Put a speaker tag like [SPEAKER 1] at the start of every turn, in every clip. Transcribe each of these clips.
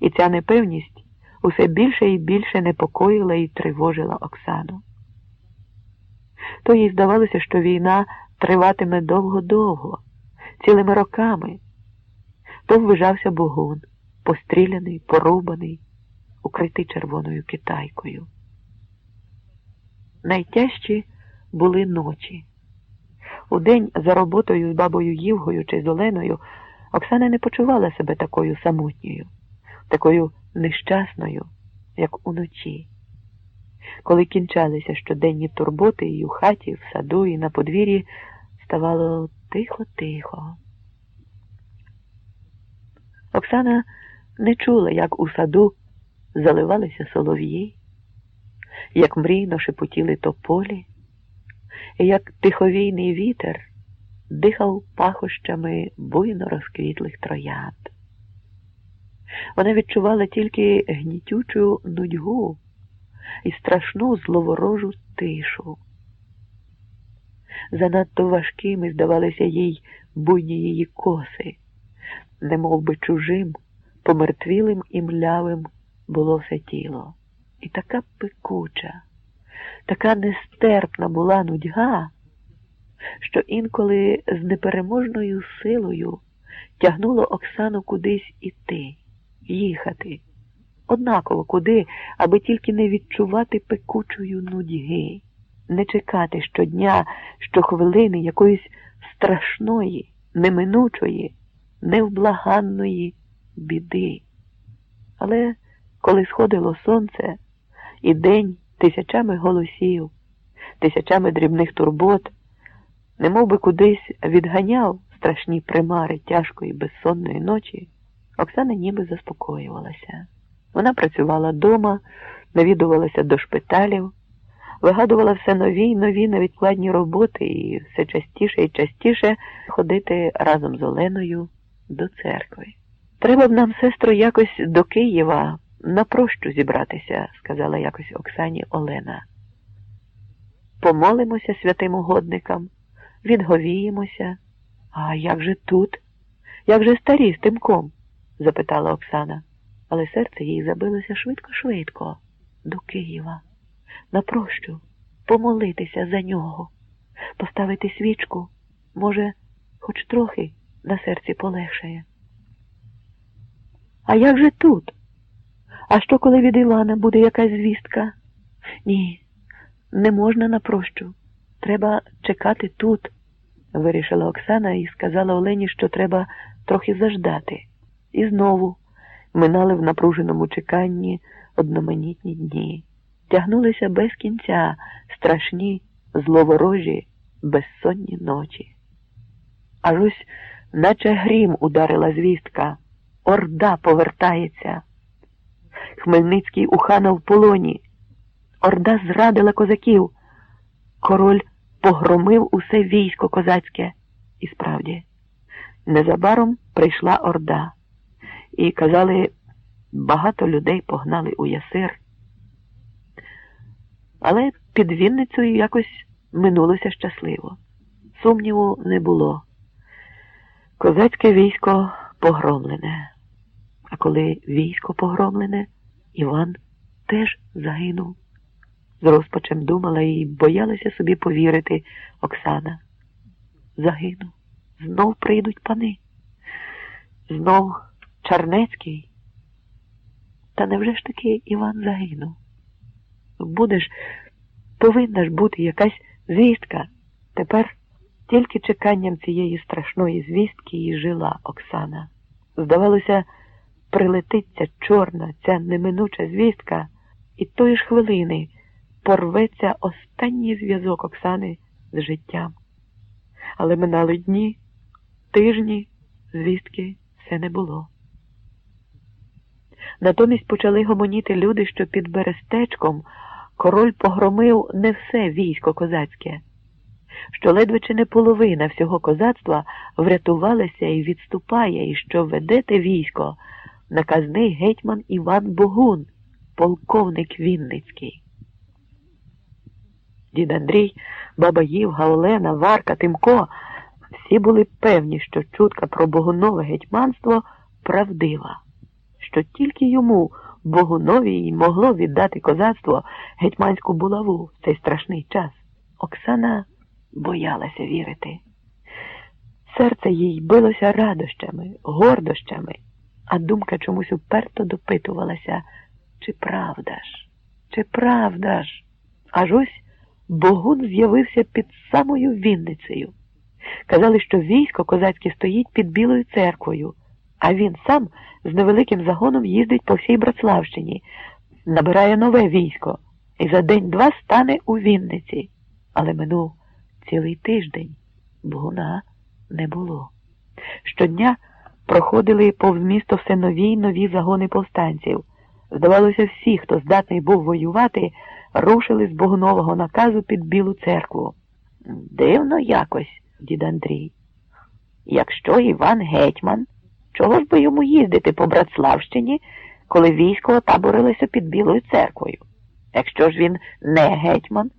[SPEAKER 1] і ця непевність усе більше і більше непокоїла і тривожила Оксану. То їй здавалося, що війна триватиме довго-довго, цілими роками. То ввижався Богун, постріляний, порубаний, укритий червоною китайкою. Найтяжчі були ночі. Удень за роботою з бабою Євгою чи з Оленою Оксана не почувала себе такою самотньою, такою нещасною, як уночі. Коли кінчалися щоденні турботи і у хаті, в саду, і на подвір'ї, ставало тихо-тихо. Оксана не чула, як у саду заливалися солов'ї, як мрійно шепотіли тополі, і як тиховійний вітер дихав пахощами буйно розквітлих троянд. Вона відчувала тільки гнітючу нудьгу і страшну зловорожу тишу. Занадто важкими здавалися їй буйні її коси, немов би чужим, помертвілим і млявим було все тіло. І така пекуча, така нестерпна була нудьга, що інколи з непереможною силою тягнуло Оксану кудись іти, їхати, однаково куди, аби тільки не відчувати пекучої нудьги, не чекати щодня, щохвилини якоїсь страшної, неминучої, невблаганної біди. Але коли сходило сонце, і день тисячами голосів, тисячами дрібних турбот, немов би кудись відганяв страшні примари тяжкої безсонної ночі, Оксана ніби заспокоювалася. Вона працювала дома, навідувалася до шпиталів, вигадувала все нові й нові невідкладні роботи і все частіше і частіше ходити разом з Оленою до церкви. Треба б нам, сестро, якось до Києва на прощу зібратися, сказала якось Оксані Олена. Помолимося святим угодникам, відговіємося. А як же тут? Як же старі з тимком? Запитала Оксана, але серце їй забилося швидко-швидко до Києва. На прощу помолитися за нього, поставити свічку, може, хоч трохи на серці полегшає. А як же тут? А що, коли від Івана буде якась звістка? Ні, не можна на прощу. Треба чекати тут, вирішила Оксана і сказала Олені, що треба трохи заждати. І знову минали в напруженому чеканні одноманітні дні. Тягнулися без кінця страшні, зловорожі, безсонні ночі. Аж ось, наче грім ударила звістка. Орда повертається. Хмельницький у хана в полоні. Орда зрадила козаків. Король погромив усе військо козацьке. І справді, незабаром прийшла Орда. І казали, багато людей погнали у ясир. Але під Вінницею якось минулося щасливо. Сумніву не було. Козацьке військо погромлене. А коли військо погромлене, Іван теж загинув. З розпачем думала і боялася собі повірити Оксана. Загинув. Знов прийдуть пани. Знов Чарнецький. Та невже ж таки Іван загинув? Будеш, повинна ж бути якась звістка. Тепер тільки чеканням цієї страшної звістки і жила Оксана. Здавалося, прилетиться чорна ця неминуча звістка, і тої ж хвилини порветься останній зв'язок Оксани з життям. Але минали дні, тижні, звістки все не було. Натомість почали гомоніти люди, що під Берестечком король погромив не все військо козацьке, що ледве чи не половина всього козацтва врятувалася і відступає, і що ведете військо наказний гетьман Іван Богун, полковник Вінницький. Дід Андрій, баба Євга, Олена, Варка, Тимко всі були певні, що чутка про Богунове гетьманство правдива що тільки йому, Богунові, й могло віддати козацтво гетьманську булаву в цей страшний час. Оксана боялася вірити. Серце їй билося радощами, гордощами, а думка чомусь уперто допитувалася, чи правда ж, чи правда ж? Аж ось Богун з'явився під самою Вінницею. Казали, що військо козацьке стоїть під Білою церквою, а він сам з невеликим загоном їздить по всій Братславщині, набирає нове військо і за день-два стане у Вінниці. Але минув цілий тиждень Богуна не було. Щодня проходили повз місто все нові й нові загони повстанців. Здавалося, всі, хто здатний був воювати, рушили з Богунового наказу під Білу церкву. Дивно якось, дід Андрій. Якщо Іван гетьман, чого ж би йому їздити по Братславщині, коли військо отаборилося під Білою церквою? Якщо ж він не гетьман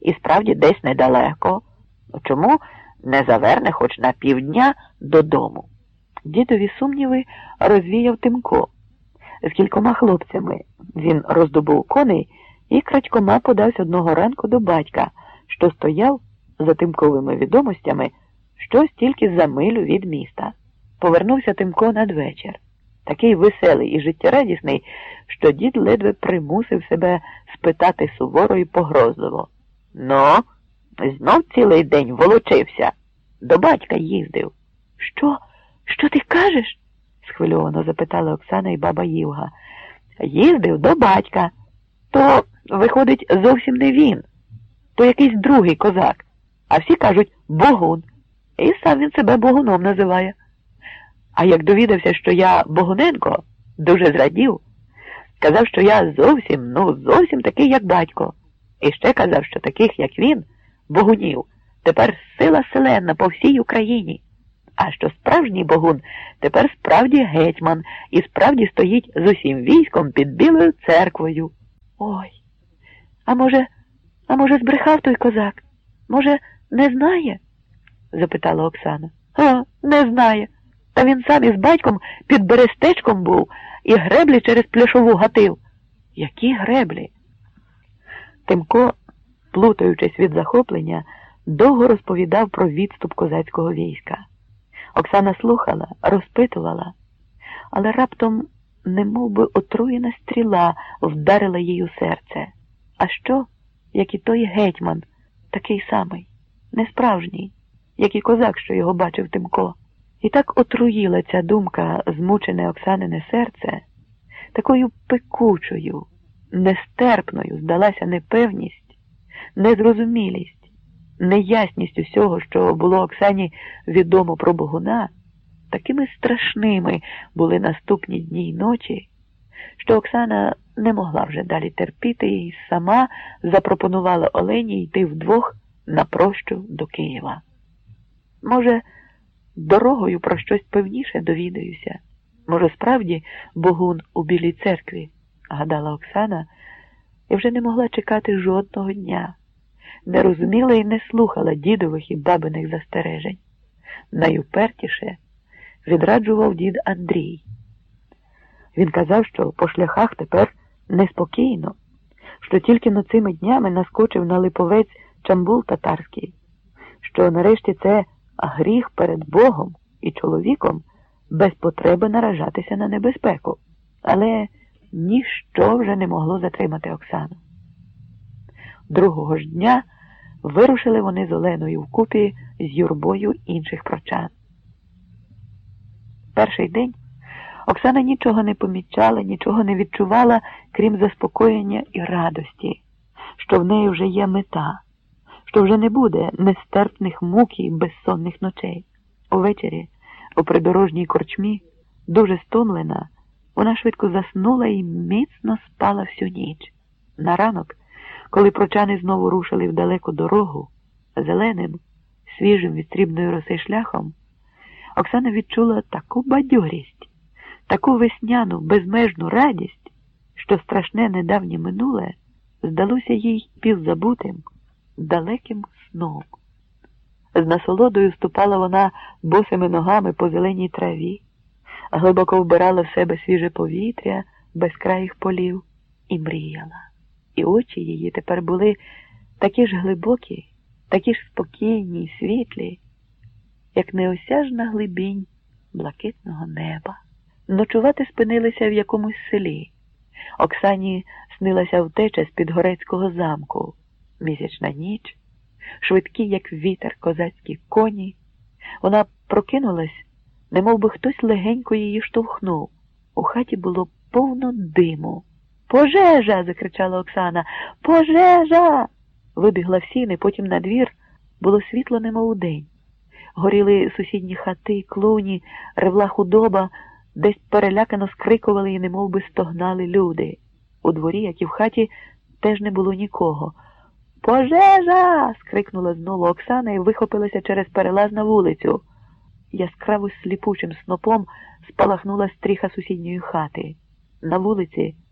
[SPEAKER 1] і справді десь недалеко, чому не заверне хоч на півдня додому? Дідові сумніви розвіяв Тимко. З кількома хлопцями він роздобув коней і крадькома подався одного ранку до батька, що стояв за тимковими відомостями щось тільки за милю від міста. Повернувся Тимко надвечір, такий веселий і життєрадісний, що дід ледве примусив себе спитати суворо і погрозливо. Ну, знов цілий день волочився. До батька їздив. Що? Що ти кажеш? схвильовано запитала Оксана і баба Ївга. Їздив до батька. То, виходить, зовсім не він, то якийсь другий козак. А всі кажуть Богун. І сам він себе Богуном називає. А як довідався, що я Богуненко, дуже зрадів, казав, що я зовсім, ну, зовсім такий, як батько. І ще казав, що таких, як він, богунів, тепер сила селена по всій Україні. А що справжній богун тепер справді гетьман і справді стоїть з усім військом під Білою церквою. Ой, а може, а може, збрехав той козак? Може, не знає? запитала Оксана. А, не знає. Та він сам із батьком під берестечком був і греблі через пляшову гатив. Які греблі? Тимко, плутаючись від захоплення, довго розповідав про відступ козацького війська. Оксана слухала, розпитувала, але раптом, немов би отруєна стріла, вдарила їй у серце. А що, як і той гетьман, такий самий, несправжній, як і козак, що його бачив Тимко. І так отруїла ця думка, змучене Оксанине серце, такою пекучою, нестерпною здалася непевність, незрозумілість неясність усього, що було Оксані відомо про Богуна, такими страшними були наступні дні й ночі, що Оксана не могла вже далі терпіти і сама запропонувала Олені йти вдвох на прощу до Києва. Може, дорогою про щось певніше довідаюся. Може, справді Богун у Білій церкві, гадала Оксана, і вже не могла чекати жодного дня не розуміла і не слухала дідових і бабиних застережень. Найупертіше відраджував дід Андрій. Він казав, що по шляхах тепер неспокійно, що тільки но цими днями наскочив на липовець Чамбул татарський, що нарешті це гріх перед Богом і чоловіком без потреби наражатися на небезпеку, але ніщо вже не могло затримати Оксану. Другого ж дня вирушили вони з Оленою вкупі з юрбою інших прочан. Перший день Оксана нічого не помічала, нічого не відчувала, крім заспокоєння і радості, що в неї вже є мета, що вже не буде нестерпних мук і безсонних ночей. Увечері, у придорожній корчмі, дуже стомлена, вона швидко заснула і міцно спала всю ніч. На ранок коли прочани знову рушили в далеку дорогу, зеленим, свіжим від срібної роси шляхом, Оксана відчула таку бадьорість, таку весняну, безмежну радість, що страшне недавнє минуле здалося їй півзабутим, далеким сном. З насолодою ступала вона босими ногами по зеленій траві, глибоко вбирала в себе свіже повітря безкраїх полів і мріяла. І очі її тепер були такі ж глибокі, такі ж спокійні й світлі, як неосяжна глибінь блакитного неба. Ночувати спинилися в якомусь селі. Оксані снилася втеча з підгорецького замку, місячна ніч, швидкі, як вітер, козацькі коні. Вона прокинулась, немов би хтось легенько її штовхнув. У хаті було повно диму. Пожежа. закричала Оксана. Пожежа. Вибігла в сіни, потім на двір було світло, немов у день. Горіли сусідні хати, клуні, ревла худоба, десь перелякано скрикували і немов би стогнали люди. У дворі, як і в хаті, теж не було нікого. Пожежа. скрикнула знову Оксана і вихопилася через перелаз на вулицю. Яскраво сліпучим снопом спалахнула стріха сусідньої хати. На вулиці